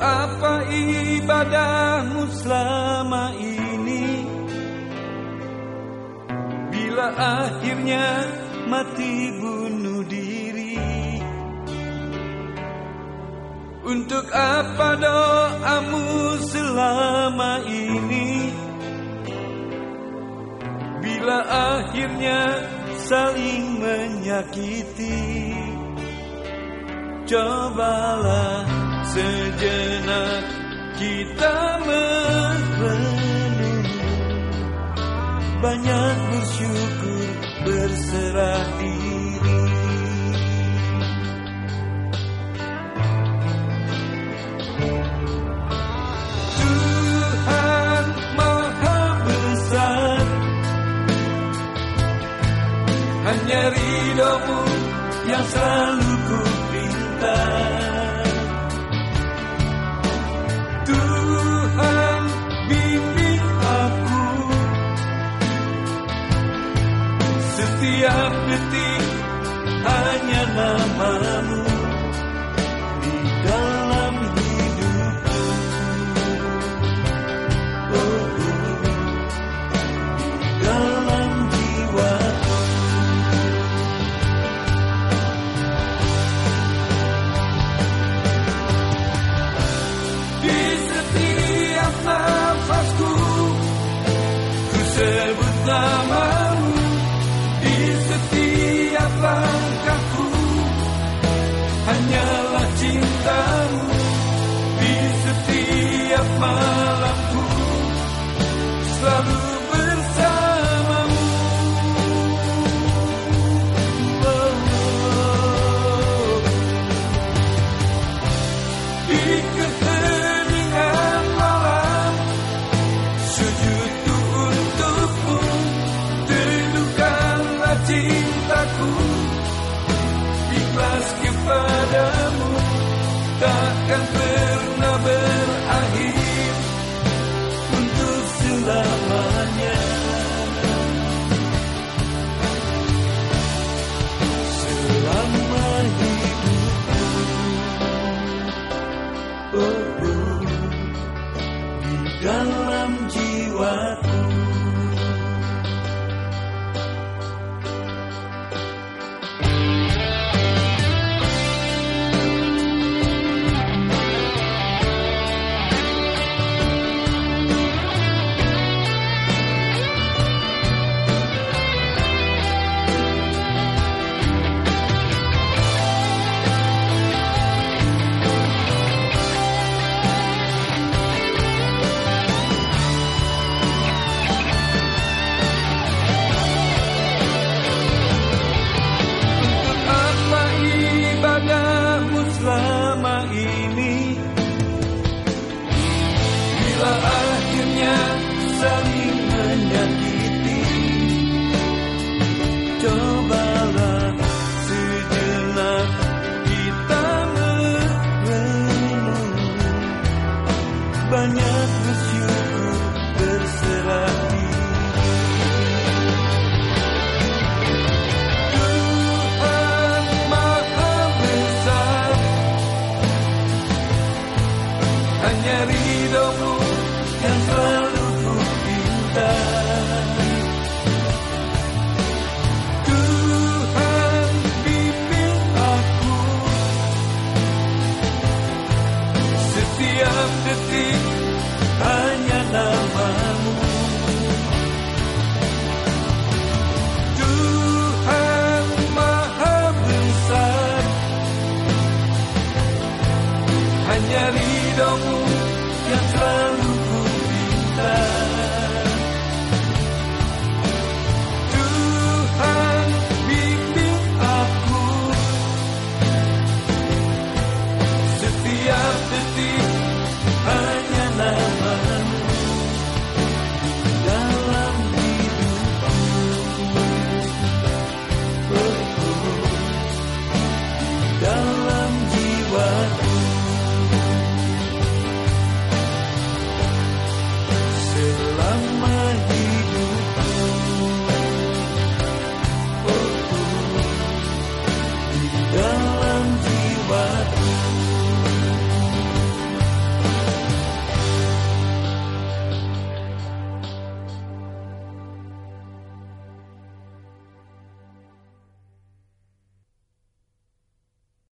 apa ibadahmu selama ini? Bila akhirnya mati bunuh diri? Untuk apa doamu selama ini? Bila akhirnya saling menyakiti? Cobalah sejenak kita merenung. Banyak bersyukur berserah diri. Tuhan Maha Besar. Hanya ridhomu yang selalu Setiap detik hanya namamu cintaku Ikhlas kepadamu Takkan pernah berakhir Untuk selamanya. Selama hidupku oh, oh, di dalam jiwaku Banyak bersyukur Hanya